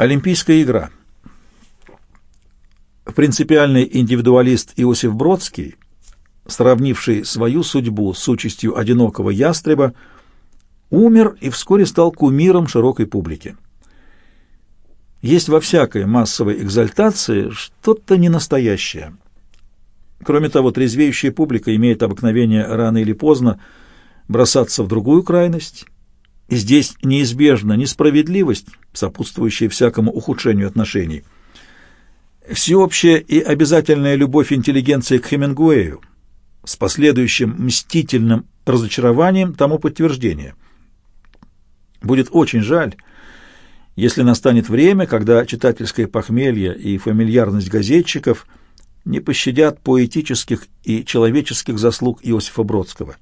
Олимпийская игра. Принципиальный индивидуалист Иосиф Бродский, сравнивший свою судьбу с участью одинокого ястреба, умер и вскоре стал кумиром широкой публики. Есть во всякой массовой экзальтации что-то ненастоящее. Кроме того, трезвеющая публика имеет обыкновение рано или поздно бросаться в другую крайность, здесь неизбежна несправедливость, сопутствующая всякому ухудшению отношений. Всеобщая и обязательная любовь интеллигенции к Хемингуэю с последующим мстительным разочарованием тому подтверждение. Будет очень жаль, если настанет время, когда читательское похмелье и фамильярность газетчиков не пощадят поэтических и человеческих заслуг Иосифа Бродского.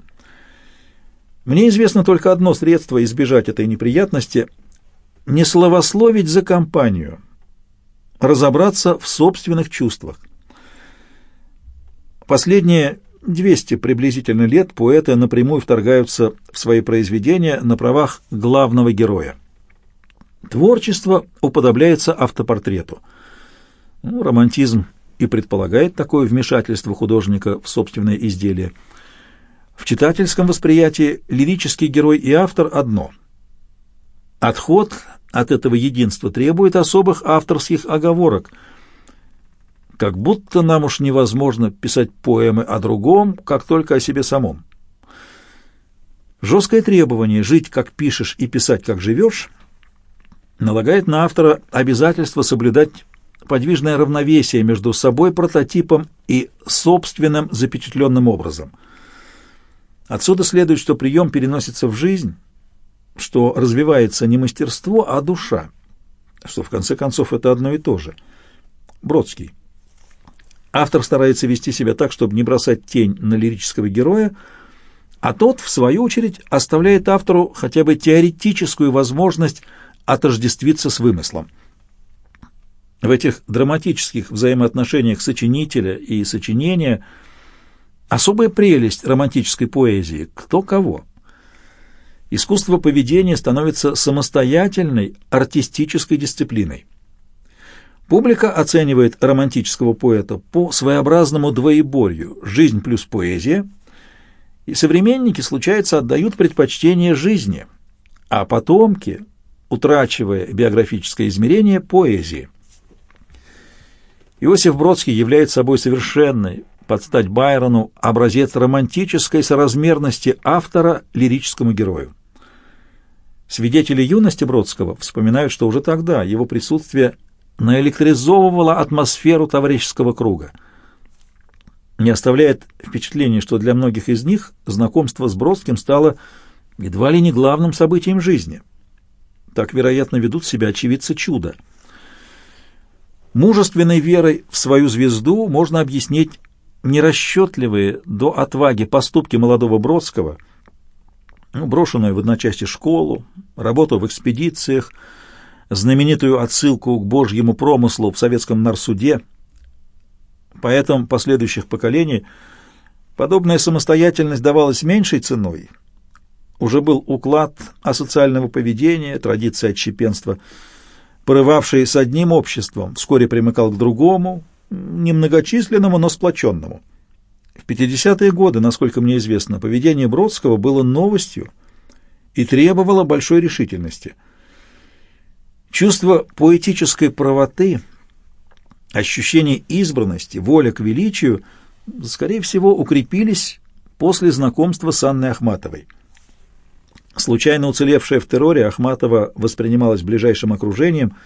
Мне известно только одно средство избежать этой неприятности – не словословить за компанию, разобраться в собственных чувствах. Последние 200 приблизительно лет поэты напрямую вторгаются в свои произведения на правах главного героя. Творчество уподобляется автопортрету. Ну, романтизм и предполагает такое вмешательство художника в собственное изделие. В читательском восприятии лирический герой и автор одно. Отход от этого единства требует особых авторских оговорок. Как будто нам уж невозможно писать поэмы о другом, как только о себе самом. Жесткое требование жить, как пишешь, и писать, как живешь, налагает на автора обязательство соблюдать подвижное равновесие между собой прототипом и собственным запечатленным образом. Отсюда следует, что прием переносится в жизнь, что развивается не мастерство, а душа, что в конце концов это одно и то же. Бродский. Автор старается вести себя так, чтобы не бросать тень на лирического героя, а тот, в свою очередь, оставляет автору хотя бы теоретическую возможность отождествиться с вымыслом. В этих драматических взаимоотношениях сочинителя и сочинения особая прелесть романтической поэзии «Кто кого?». Искусство поведения становится самостоятельной артистической дисциплиной. Публика оценивает романтического поэта по своеобразному двоеборью «жизнь плюс поэзия», и современники, случается, отдают предпочтение жизни, а потомки – утрачивая биографическое измерение поэзии. Иосиф Бродский является собой совершенный, под стать Байрону, образец романтической соразмерности автора лирическому герою. Свидетели юности Бродского вспоминают, что уже тогда его присутствие наэлектризовывало атмосферу товарищеского круга. Не оставляет впечатления, что для многих из них знакомство с Бродским стало едва ли не главным событием жизни – так, вероятно, ведут себя очевидцы чуда. Мужественной верой в свою звезду можно объяснить нерасчетливые до отваги поступки молодого Бродского, ну, брошенную в одночасье школу, работу в экспедициях, знаменитую отсылку к божьему промыслу в советском нарсуде. Поэтам последующих поколений подобная самостоятельность давалась меньшей ценой – уже был уклад асоциального поведения, традиция отщепенства, порывавший с одним обществом, вскоре примыкал к другому, немногочисленному, но сплоченному. В 50-е годы, насколько мне известно, поведение Бродского было новостью и требовало большой решительности. Чувство поэтической правоты, ощущение избранности, воля к величию, скорее всего, укрепились после знакомства с Анной Ахматовой. Случайно уцелевшая в терроре, Ахматова воспринималась ближайшим окружением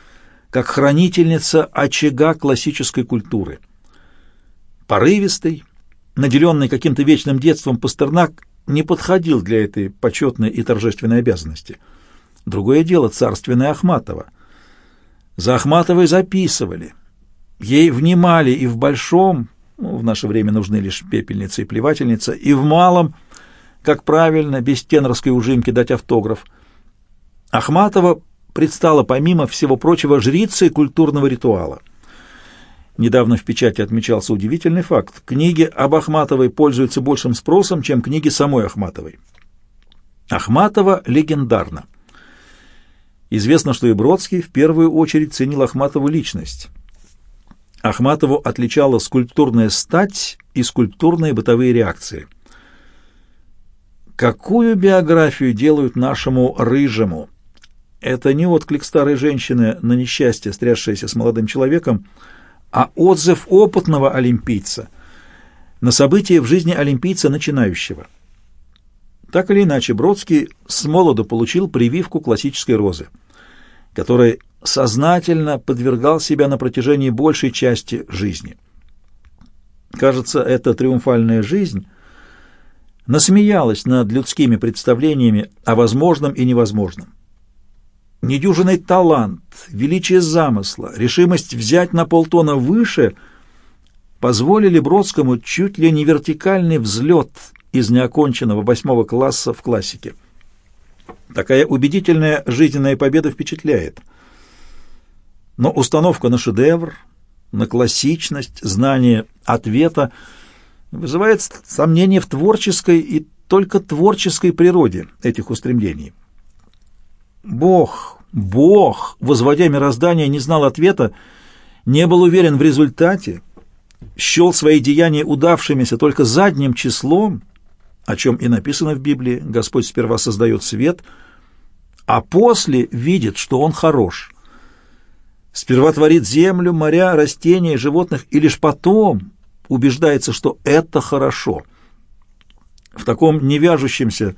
как хранительница очага классической культуры. Порывистый, наделенный каким-то вечным детством Пастернак не подходил для этой почетной и торжественной обязанности. Другое дело царственная Ахматова. За Ахматовой записывали. Ей внимали и в большом, ну, в наше время нужны лишь пепельница и плевательница, и в малом – как правильно, без тенорской ужимки дать автограф. Ахматова предстала, помимо всего прочего, жрицей культурного ритуала. Недавно в печати отмечался удивительный факт. Книги об Ахматовой пользуются большим спросом, чем книги самой Ахматовой. Ахматова легендарна. Известно, что и Бродский в первую очередь ценил Ахматову личность. Ахматову отличала скульптурная стать и скульптурные бытовые реакции. Какую биографию делают нашему рыжему? Это не отклик старой женщины на несчастье, стрясшееся с молодым человеком, а отзыв опытного олимпийца на события в жизни олимпийца начинающего. Так или иначе, Бродский с молоду получил прививку классической розы, которой сознательно подвергал себя на протяжении большей части жизни. Кажется, эта триумфальная жизнь насмеялась над людскими представлениями о возможном и невозможном. Недюжинный талант, величие замысла, решимость взять на полтона выше позволили Бродскому чуть ли не вертикальный взлет из неоконченного восьмого класса в классике. Такая убедительная жизненная победа впечатляет. Но установка на шедевр, на классичность, знание ответа вызывает сомнение в творческой и только творческой природе этих устремлений. Бог, Бог, возводя мироздание, не знал ответа, не был уверен в результате, счел свои деяния удавшимися только задним числом, о чем и написано в Библии, Господь сперва создает свет, а после видит, что он хорош. Сперва творит землю, моря, растения, животных, и лишь потом убеждается, что это хорошо. В таком невяжущемся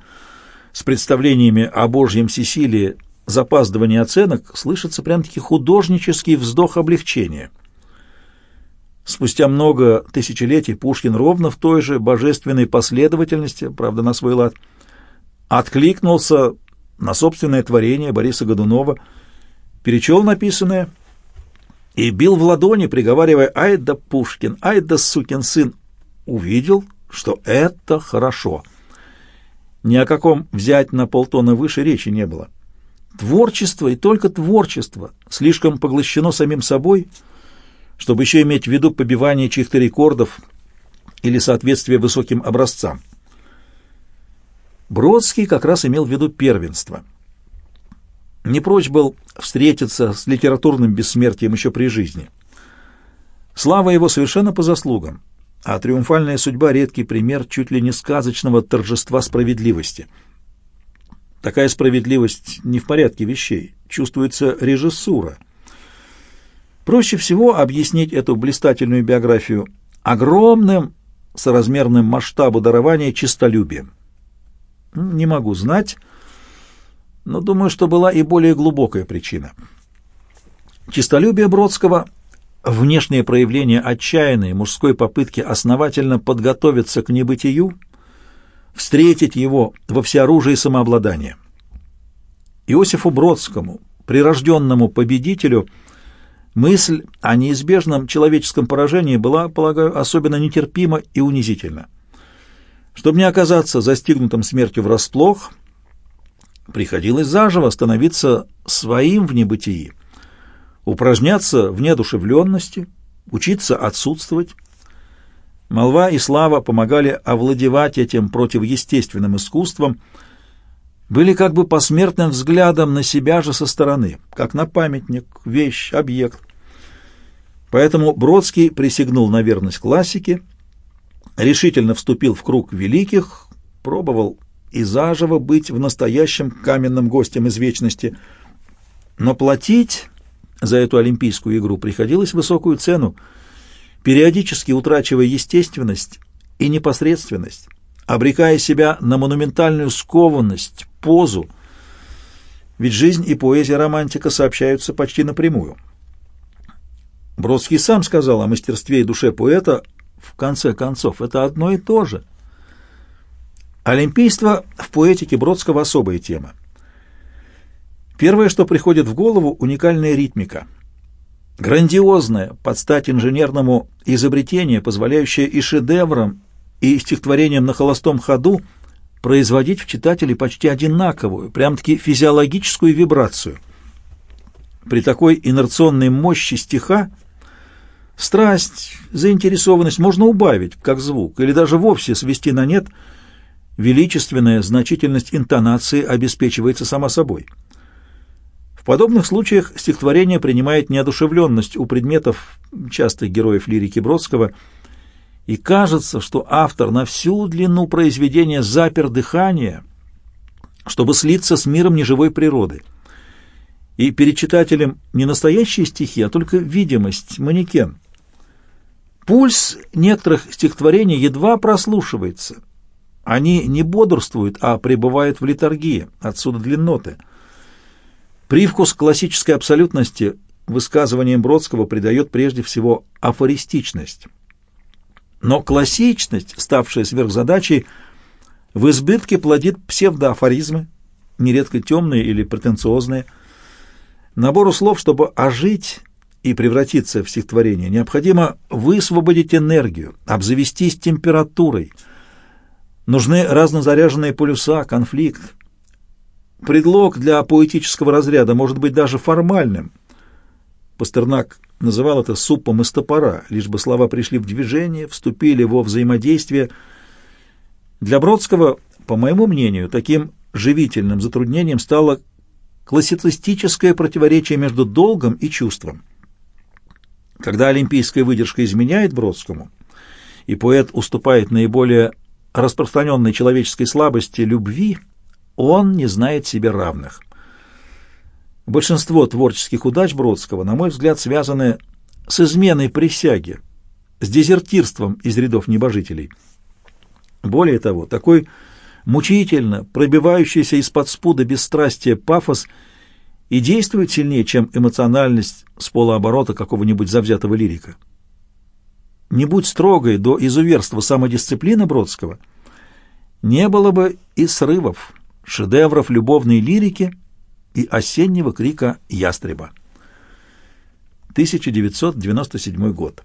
с представлениями о Божьем всесилии запаздывании оценок слышится прям-таки художнический вздох облегчения. Спустя много тысячелетий Пушкин ровно в той же божественной последовательности, правда, на свой лад, откликнулся на собственное творение Бориса Годунова, перечел написанное и бил в ладони, приговаривая «Ай да Пушкин! Ай да сукин сын!» Увидел, что это хорошо — ни о каком взять на полтона выше речи не было. Творчество и только творчество слишком поглощено самим собой, чтобы еще иметь в виду побивание чьих-то рекордов или соответствие высоким образцам. Бродский как раз имел в виду первенство. Не прочь был встретиться с литературным бессмертием еще при жизни. Слава его совершенно по заслугам а триумфальная судьба — редкий пример чуть ли не сказочного торжества справедливости. Такая справедливость не в порядке вещей, чувствуется режиссура. Проще всего объяснить эту блистательную биографию огромным соразмерным масштабу дарования чистолюбием. Не могу знать, но думаю, что была и более глубокая причина. Чистолюбие Бродского внешнее проявление отчаянной мужской попытки основательно подготовиться к небытию, встретить его во всеоружии самообладания. Иосифу Бродскому, прирожденному победителю, мысль о неизбежном человеческом поражении была, полагаю, особенно нетерпима и унизительна. Чтобы не оказаться застигнутым смертью врасплох, приходилось заживо становиться своим в небытии – упражняться в неодушевленности, учиться отсутствовать. Молва и слава помогали овладевать этим противоестественным искусством, были как бы посмертным взглядом на себя же со стороны, как на памятник, вещь, объект. Поэтому Бродский присягнул на верность классике, решительно вступил в круг великих, пробовал и заживо быть в настоящем каменном гостем из вечности, но платить за эту олимпийскую игру приходилось высокую цену, периодически утрачивая естественность и непосредственность, обрекая себя на монументальную скованность, позу, ведь жизнь и поэзия романтика сообщаются почти напрямую. Бродский сам сказал о мастерстве и душе поэта, в конце концов, это одно и то же. Олимпийство в поэтике Бродского особая тема. Первое, что приходит в голову, уникальная ритмика. Грандиозная, под стать инженерному изобретение, позволяющее и шедеврам, и стихотворениям на холостом ходу производить в читателе почти одинаковую, прям-таки физиологическую вибрацию. При такой инерционной мощи стиха страсть, заинтересованность можно убавить, как звук, или даже вовсе свести на нет, величественная значительность интонации обеспечивается сама собой. Подобных случаях стихотворение принимает неодушевленность у предметов частых героев лирики Бродского, и кажется, что автор на всю длину произведения запер дыхание, чтобы слиться с миром неживой природы. И перед читателем не настоящие стихи, а только видимость, манекен. Пульс некоторых стихотворений едва прослушивается. Они не бодрствуют, а пребывают в литургии, отсюда длинноты – Привкус классической абсолютности высказыванием Бродского придает прежде всего афористичность. Но классичность, ставшая сверхзадачей, в избытке плодит псевдоафоризмы, нередко темные или претенциозные. Набору слов, чтобы ожить и превратиться в стихотворение, необходимо высвободить энергию, обзавестись температурой. Нужны разнозаряженные полюса, конфликт, Предлог для поэтического разряда может быть даже формальным. Пастернак называл это супом из топора, лишь бы слова пришли в движение, вступили во взаимодействие. Для Бродского, по моему мнению, таким живительным затруднением стало классицистическое противоречие между долгом и чувством. Когда олимпийская выдержка изменяет Бродскому, и поэт уступает наиболее распространенной человеческой слабости любви – он не знает себе равных. Большинство творческих удач Бродского, на мой взгляд, связаны с изменой присяги, с дезертирством из рядов небожителей. Более того, такой мучительно пробивающийся из-под спуда бесстрастия пафос и действует сильнее, чем эмоциональность с полуоборота какого-нибудь завзятого лирика. Не будь строгой до изуверства самодисциплины Бродского, не было бы и срывов, шедевров любовной лирики и осеннего крика ястреба. 1997 год.